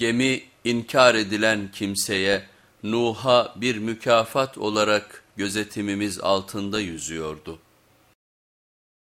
Gemi inkar edilen kimseye Nuh'a bir mükafat olarak gözetimimiz altında yüzüyordu.